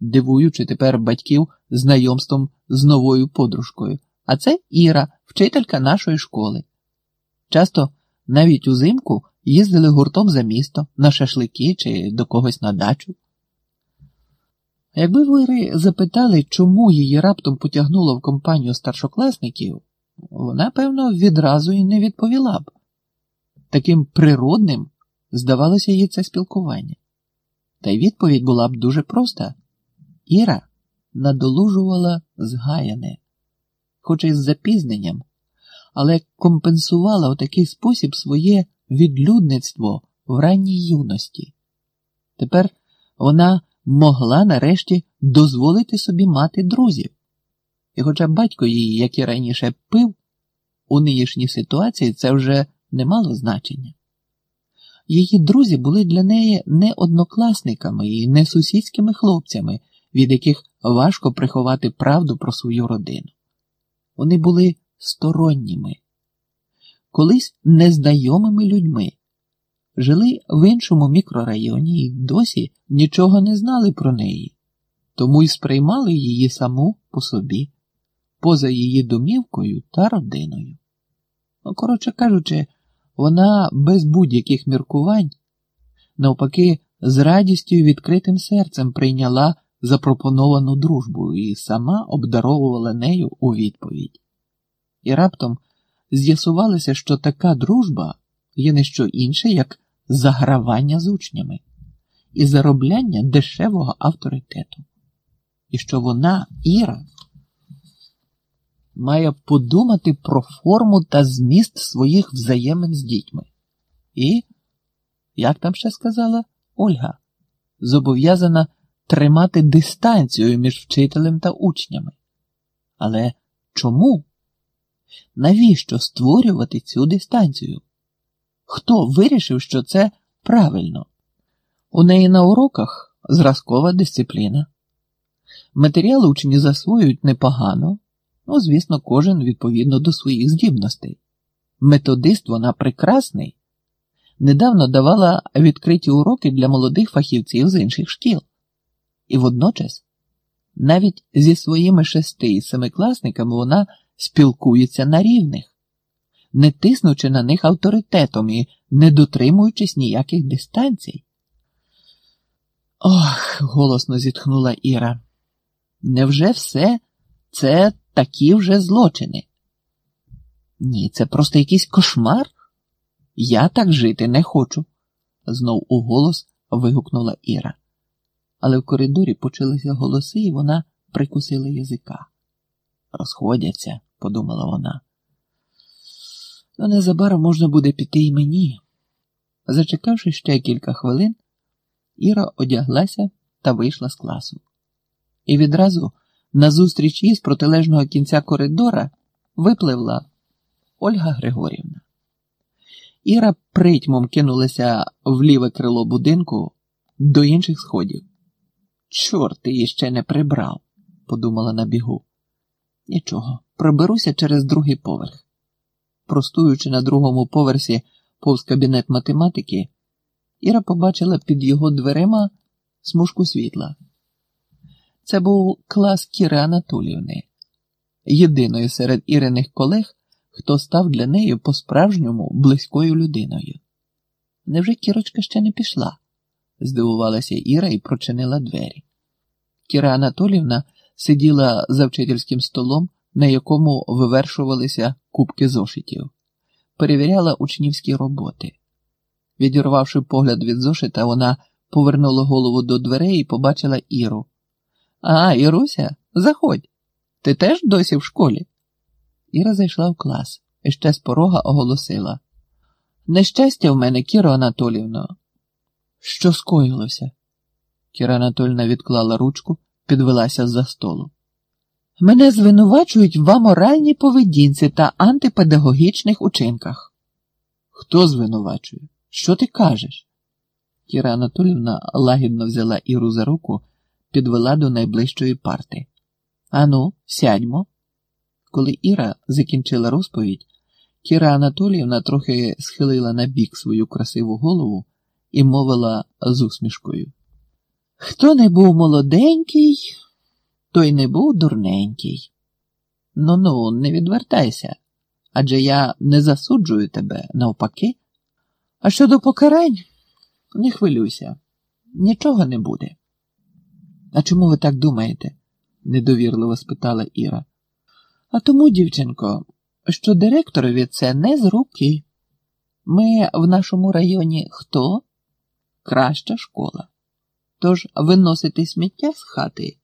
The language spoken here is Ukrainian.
дивуючи тепер батьків знайомством з новою подружкою. А це Іра, вчителька нашої школи. Часто навіть узимку їздили гуртом за місто на шашлики чи до когось на дачу. Якби ви запитали, чому її раптом потягнуло в компанію старшокласників, вона, певно, відразу і не відповіла б. Таким природним здавалося їй це спілкування. Та й відповідь була б дуже проста. Іра надолужувала згаяне, хоч і з запізненням, але компенсувала у такий спосіб своє відлюдництво в ранній юності. Тепер вона могла нарешті дозволити собі мати друзів. І хоча батько її, як і раніше, пив, у нинішній ситуації це вже не мало значення. Її друзі були для неї не однокласниками і не сусідськими хлопцями, від яких важко приховати правду про свою родину. Вони були сторонніми, колись незнайомими людьми, жили в іншому мікрорайоні і досі нічого не знали про неї, тому й сприймали її саму по собі, поза її домівкою та родиною. Ну, коротше кажучи, вона без будь-яких міркувань, навпаки, з радістю і відкритим серцем прийняла запропоновану дружбу і сама обдаровувала нею у відповідь. І раптом з'ясувалося, що така дружба є не що інше, як загравання з учнями і заробляння дешевого авторитету. І що вона, Іра, має подумати про форму та зміст своїх взаємин з дітьми. І, як там ще сказала Ольга, зобов'язана тримати дистанцію між вчителем та учнями. Але чому? Навіщо створювати цю дистанцію? Хто вирішив, що це правильно? У неї на уроках зразкова дисципліна. Матеріал учні засвоюють непогано, ну, звісно, кожен відповідно до своїх здібностей. Методист вона прекрасний. Недавно давала відкриті уроки для молодих фахівців з інших шкіл. І водночас, навіть зі своїми шести і семикласниками вона спілкується на рівних, не тиснучи на них авторитетом і не дотримуючись ніяких дистанцій. Ох, голосно зітхнула Іра. Невже все це такі вже злочини? Ні, це просто якийсь кошмар. Я так жити не хочу, знов у голос вигукнула Іра. Але в коридорі почалися голоси, і вона прикусила язика. Розходяться, подумала вона. Ну, незабаром можна буде піти і мені. Зачекавши ще кілька хвилин, Іра одяглася та вийшла з класу. І відразу назустріч їй з протилежного кінця коридора випливла Ольга Григорівна. Іра притьмом кинулася в ліве крило будинку до інших сходів. Чорт її ще не прибрав, подумала на бігу. Нічого, проберуся через другий поверх. Простуючи на другому поверсі повз кабінет математики, Іра побачила під його дверима смужку світла. Це був клас Кіри Анатоліївни, єдиної серед іриних колег, хто став для неї по-справжньому близькою людиною. Невже Кірочка ще не пішла? Здивувалася Іра і прочинила двері. Кіра Анатолівна сиділа за вчительським столом, на якому вивершувалися кубки зошитів, перевіряла учнівські роботи. Відірвавши погляд від зошита, вона повернула голову до дверей і побачила Іру. А, Іруся, заходь. Ти теж досі в школі? Іра зайшла в клас і ще з порога оголосила. Нещастя в мене, Кіро Анатолівно. Що скоїлося? Кіра Анатольна відклала ручку, підвелася з-за столу. Мене звинувачують в аморальній поведінці та антипедагогічних учинках. Хто звинувачує? Що ти кажеш? Кіра Анатолівна лагідно взяла Іру за руку, підвела до найближчої парти. Ану, сядьмо. Коли Іра закінчила розповідь, Кіра Анатоліївна трохи схилила на бік свою красиву голову і мовила з усмішкою. Хто не був молоденький, той не був дурненький. Ну ну, не відвертайся, адже я не засуджую тебе навпаки. А щодо покарань, не хвилюйся, нічого не буде. А чому ви так думаєте? недовірливо спитала Іра. А тому, дівчинко, що директорові це не з руки. Ми в нашому районі хто? Краща школа. Тож виносити сміття з хати